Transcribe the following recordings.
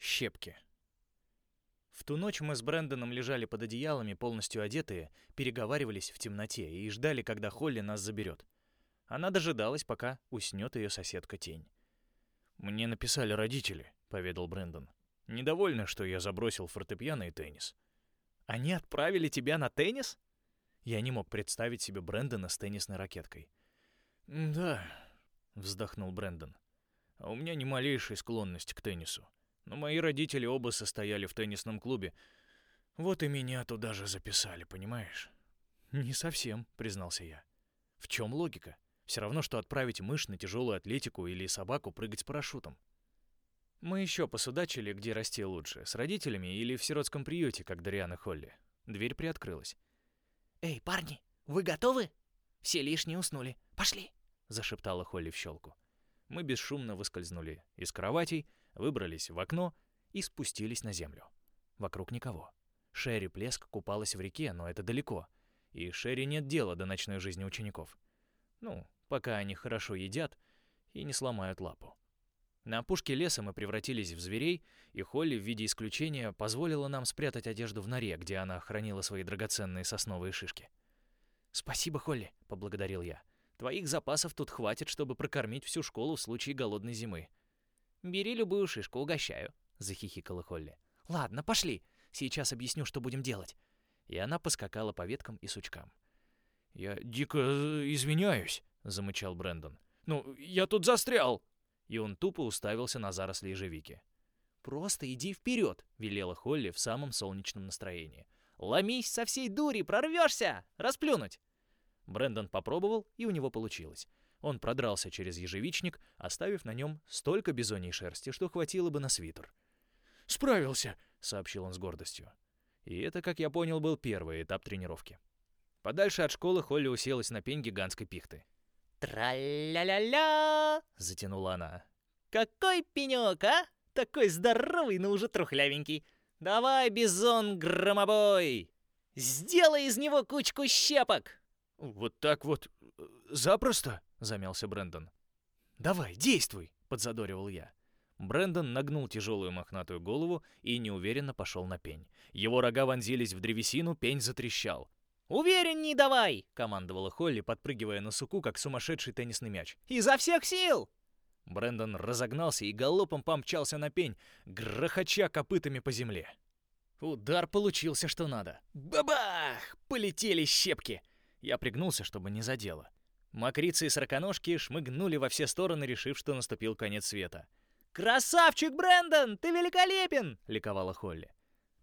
Щепки. В ту ночь мы с Брэндоном лежали под одеялами, полностью одетые, переговаривались в темноте и ждали, когда Холли нас заберет. Она дожидалась, пока уснет ее соседка Тень. «Мне написали родители», — поведал Брэндон. «Недовольны, что я забросил фортепиано и теннис». «Они отправили тебя на теннис?» Я не мог представить себе Брэндона с теннисной ракеткой. «Да», — вздохнул Брэндон. «А у меня ни малейшей склонности к теннису. Но мои родители оба состояли в теннисном клубе. Вот и меня туда же записали, понимаешь? Не совсем, признался я. В чем логика? Все равно, что отправить мышь на тяжелую атлетику или собаку прыгать с парашютом. Мы еще посудачили, где расти лучше, с родителями или в сиротском приюте, как Дариана Холли. Дверь приоткрылась. «Эй, парни, вы готовы? Все лишние уснули. Пошли!» — зашептала Холли в щелку. Мы бесшумно выскользнули из кроватей, выбрались в окно и спустились на землю. Вокруг никого. Шерри Плеск купалась в реке, но это далеко. И Шерри нет дела до ночной жизни учеников. Ну, пока они хорошо едят и не сломают лапу. На опушке леса мы превратились в зверей, и Холли в виде исключения позволила нам спрятать одежду в норе, где она хранила свои драгоценные сосновые шишки. «Спасибо, Холли», — поблагодарил я. «Твоих запасов тут хватит, чтобы прокормить всю школу в случае голодной зимы. «Бери любую шишку, угощаю», — захихикала Холли. «Ладно, пошли. Сейчас объясню, что будем делать». И она поскакала по веткам и сучкам. «Я дико э, извиняюсь», — замычал Брэндон. «Ну, я тут застрял!» И он тупо уставился на заросли ежевики. «Просто иди вперед!» — велела Холли в самом солнечном настроении. «Ломись со всей дури, прорвешься! Расплюнуть!» Брэндон попробовал, и у него получилось. Он продрался через ежевичник, оставив на нем столько бизоньей шерсти, что хватило бы на свитер. «Справился!» — сообщил он с гордостью. И это, как я понял, был первый этап тренировки. Подальше от школы Холли уселась на пень гигантской пихты. «Тра-ля-ля-ля!» — затянула она. «Какой пенек, а? Такой здоровый, но уже трухлявенький. Давай, бизон громобой! Сделай из него кучку щепок!» «Вот так вот э, запросто?» — замялся Брэндон. «Давай, действуй!» — подзадоривал я. Брэндон нагнул тяжелую мохнатую голову и неуверенно пошел на пень. Его рога вонзились в древесину, пень затрещал. «Уверенней давай!» — командовала Холли, подпрыгивая на суку, как сумасшедший теннисный мяч. «Изо всех сил!» Брэндон разогнался и галопом помчался на пень, грохоча копытами по земле. Удар получился что надо. Бабах! Полетели щепки. Я пригнулся, чтобы не задело. Мокрицы и сороконожки шмыгнули во все стороны, решив, что наступил конец света. «Красавчик, Брэндон! Ты великолепен!» — ликовала Холли.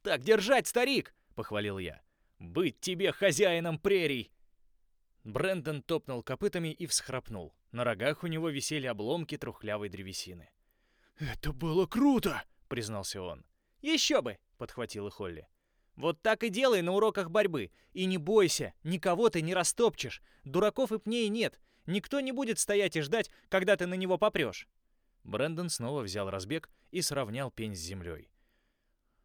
«Так держать, старик!» — похвалил я. «Быть тебе хозяином прерий!» Брэндон топнул копытами и всхрапнул. На рогах у него висели обломки трухлявой древесины. «Это было круто!» — признался он. «Еще бы!» — подхватила Холли. Вот так и делай на уроках борьбы. И не бойся, никого ты не растопчешь. Дураков и пней нет. Никто не будет стоять и ждать, когда ты на него попрешь. Брэндон снова взял разбег и сравнял пень с землей.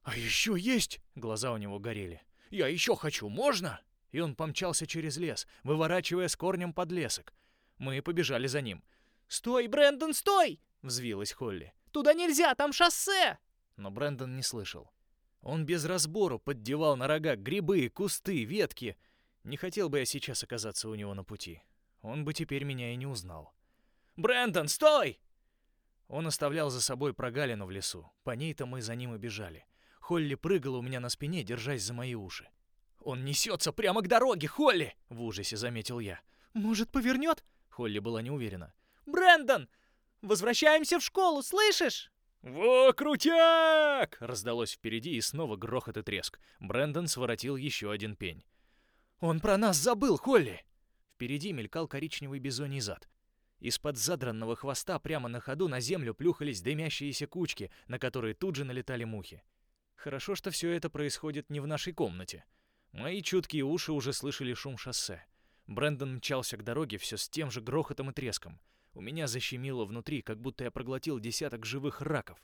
«А еще есть?» — глаза у него горели. «Я еще хочу, можно?» И он помчался через лес, выворачивая с корнем подлесок. Мы побежали за ним. «Стой, Брэндон, стой!» — взвилась Холли. «Туда нельзя, там шоссе!» Но Брэндон не слышал. Он без разбору поддевал на рога грибы, кусты, ветки. Не хотел бы я сейчас оказаться у него на пути. Он бы теперь меня и не узнал. «Брэндон, стой!» Он оставлял за собой прогалину в лесу. По ней-то мы за ним и бежали. Холли прыгала у меня на спине, держась за мои уши. «Он несется прямо к дороге, Холли!» — в ужасе заметил я. «Может, повернет?» — Холли была не уверена. «Брэндон! Возвращаемся в школу, слышишь?» «Во, крутяк!» — раздалось впереди, и снова грохот и треск. Брэндон своротил еще один пень. «Он про нас забыл, Холли!» Впереди мелькал коричневый бизоний зад. Из-под задранного хвоста прямо на ходу на землю плюхались дымящиеся кучки, на которые тут же налетали мухи. Хорошо, что все это происходит не в нашей комнате. Мои чуткие уши уже слышали шум шоссе. Брэндон мчался к дороге все с тем же грохотом и треском. У меня защемило внутри, как будто я проглотил десяток живых раков.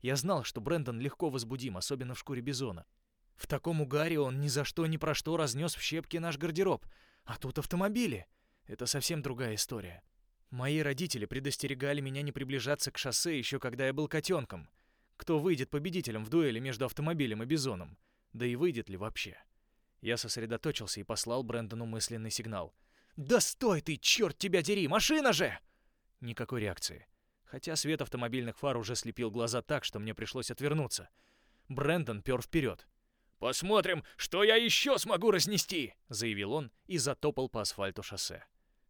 Я знал, что Брэндон легко возбудим, особенно в шкуре бизона. В таком угаре он ни за что ни про что разнес в щепки наш гардероб. А тут автомобили. Это совсем другая история. Мои родители предостерегали меня не приближаться к шоссе еще когда я был котенком. кто выйдет победителем в дуэли между автомобилем и бизоном. Да и выйдет ли вообще? Я сосредоточился и послал Брэндону мысленный сигнал. «Да стой ты, черт тебя дери, машина же!» Никакой реакции. Хотя свет автомобильных фар уже слепил глаза так, что мне пришлось отвернуться. Брэндон пер вперед. «Посмотрим, что я еще смогу разнести!» — заявил он и затопал по асфальту шоссе.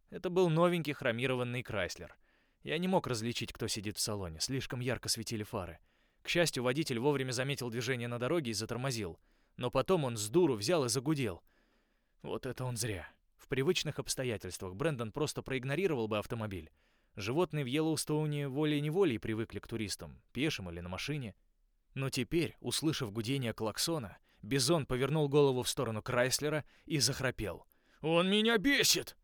Это был новенький хромированный Крайслер. Я не мог различить, кто сидит в салоне, слишком ярко светили фары. К счастью, водитель вовремя заметил движение на дороге и затормозил. Но потом он с дуру взял и загудел. Вот это он зря. В привычных обстоятельствах Брэндон просто проигнорировал бы автомобиль. Животные в Йеллоустоуне волей-неволей привыкли к туристам, пешим или на машине. Но теперь, услышав гудение клаксона, Бизон повернул голову в сторону Крайслера и захрапел. «Он меня бесит!»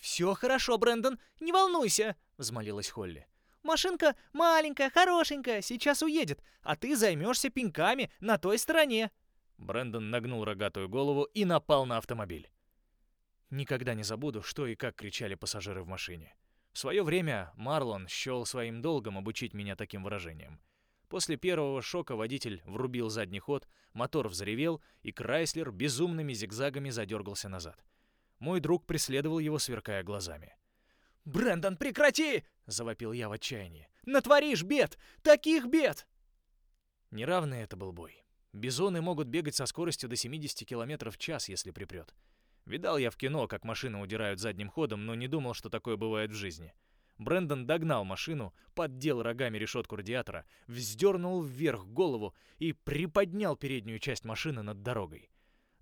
«Все хорошо, Брэндон, не волнуйся!» — взмолилась Холли. «Машинка маленькая, хорошенькая, сейчас уедет, а ты займешься пеньками на той стороне!» Брэндон нагнул рогатую голову и напал на автомобиль. Никогда не забуду, что и как кричали пассажиры в машине. В свое время Марлон счел своим долгом обучить меня таким выражением. После первого шока водитель врубил задний ход, мотор взревел, и Крайслер безумными зигзагами задергался назад. Мой друг преследовал его, сверкая глазами. «Брэндон, прекрати!» — завопил я в отчаянии. «Натворишь бед! Таких бед!» Неравный это был бой. Бизоны могут бегать со скоростью до 70 км в час, если припрет. Видал я в кино, как машины удирают задним ходом, но не думал, что такое бывает в жизни. Брэндон догнал машину, поддел рогами решетку радиатора, вздернул вверх голову и приподнял переднюю часть машины над дорогой.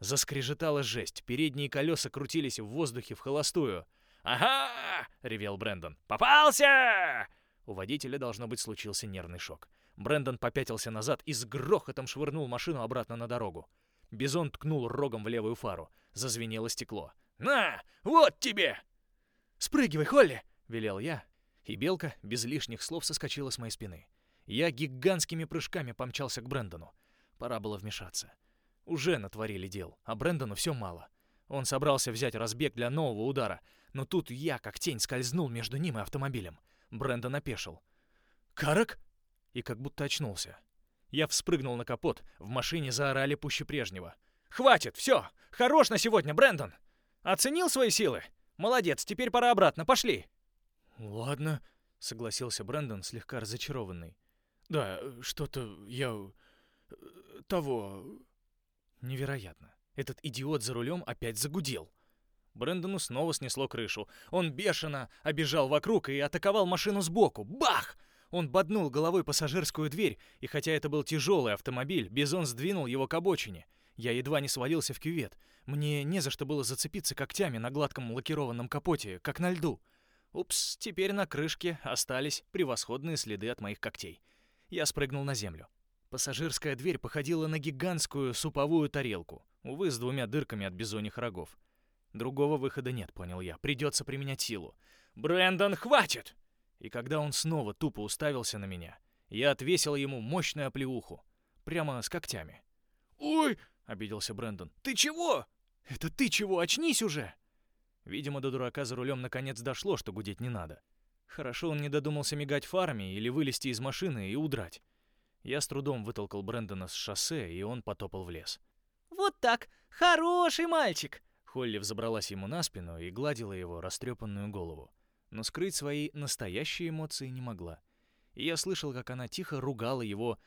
Заскрежетала жесть, передние колеса крутились в воздухе в холостую. «Ага!» — ревел Брэндон. «Попался!» У водителя, должно быть, случился нервный шок. Брэндон попятился назад и с грохотом швырнул машину обратно на дорогу. Бизон ткнул рогом в левую фару. Зазвенело стекло. «На, вот тебе!» «Спрыгивай, Холли!» — велел я. И белка без лишних слов соскочила с моей спины. Я гигантскими прыжками помчался к Брэндону. Пора было вмешаться. Уже натворили дел, а Брэндону все мало. Он собрался взять разбег для нового удара, но тут я, как тень, скользнул между ним и автомобилем. Брэндон опешил. «Карак?» И как будто очнулся. Я вспрыгнул на капот, в машине заорали пуще прежнего. «Хватит, все! Хорош на сегодня, Брэндон! Оценил свои силы? Молодец, теперь пора обратно, пошли!» «Ладно», — согласился Брэндон, слегка разочарованный. «Да, что-то я... Э, того...» Невероятно. Этот идиот за рулем опять загудел. Брэндону снова снесло крышу. Он бешено обежал вокруг и атаковал машину сбоку. Бах! Он боднул головой пассажирскую дверь, и хотя это был тяжелый автомобиль, Бизон сдвинул его к обочине. Я едва не свалился в кювет. Мне не за что было зацепиться когтями на гладком лакированном капоте, как на льду. Упс, теперь на крышке остались превосходные следы от моих когтей. Я спрыгнул на землю. Пассажирская дверь походила на гигантскую суповую тарелку, увы, с двумя дырками от бизоньих рогов. Другого выхода нет, понял я. Придется применять силу. «Брэндон, хватит!» И когда он снова тупо уставился на меня, я отвесил ему мощную оплеуху. Прямо с когтями. «Ой!» — обиделся Брэндон. «Ты чего?» «Это ты чего? Очнись уже!» Видимо, до дурака за рулем наконец дошло, что гудеть не надо. Хорошо он не додумался мигать фарами или вылезти из машины и удрать. Я с трудом вытолкал Брэндона с шоссе, и он потопал в лес. «Вот так! Хороший мальчик!» Холли взобралась ему на спину и гладила его растрепанную голову. Но скрыть свои настоящие эмоции не могла. И я слышал, как она тихо ругала его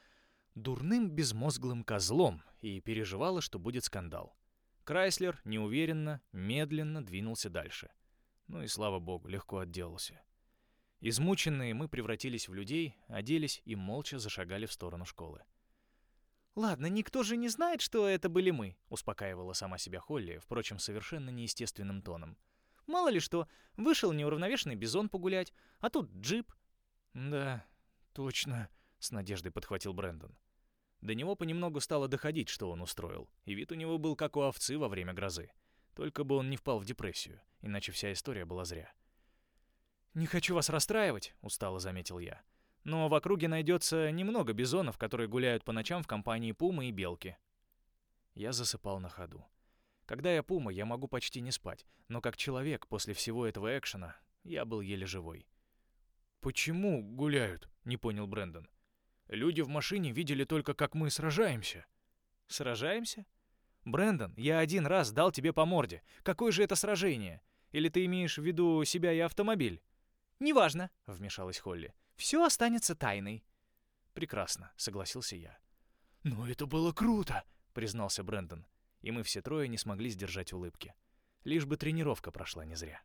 дурным безмозглым козлом и переживала, что будет скандал. Крайслер неуверенно, медленно двинулся дальше. Ну и слава богу, легко отделался. Измученные мы превратились в людей, оделись и молча зашагали в сторону школы. «Ладно, никто же не знает, что это были мы», — успокаивала сама себя Холли, впрочем, совершенно неестественным тоном. «Мало ли что, вышел неуравновешенный бизон погулять, а тут джип». «Да, точно», — с надеждой подхватил Брэндон. До него понемногу стало доходить, что он устроил, и вид у него был как у овцы во время грозы. Только бы он не впал в депрессию, иначе вся история была зря. «Не хочу вас расстраивать», — устало заметил я. «Но в округе найдется немного бизонов, которые гуляют по ночам в компании пумы и белки». Я засыпал на ходу. Когда я пума, я могу почти не спать, но как человек после всего этого экшена я был еле живой. «Почему гуляют?» — не понял Брэндон. Люди в машине видели только, как мы сражаемся». «Сражаемся? Брэндон, я один раз дал тебе по морде. Какое же это сражение? Или ты имеешь в виду себя и автомобиль?» «Неважно», — вмешалась Холли. «Все останется тайной». «Прекрасно», — согласился я. «Но это было круто», — признался Брэндон. И мы все трое не смогли сдержать улыбки. Лишь бы тренировка прошла не зря.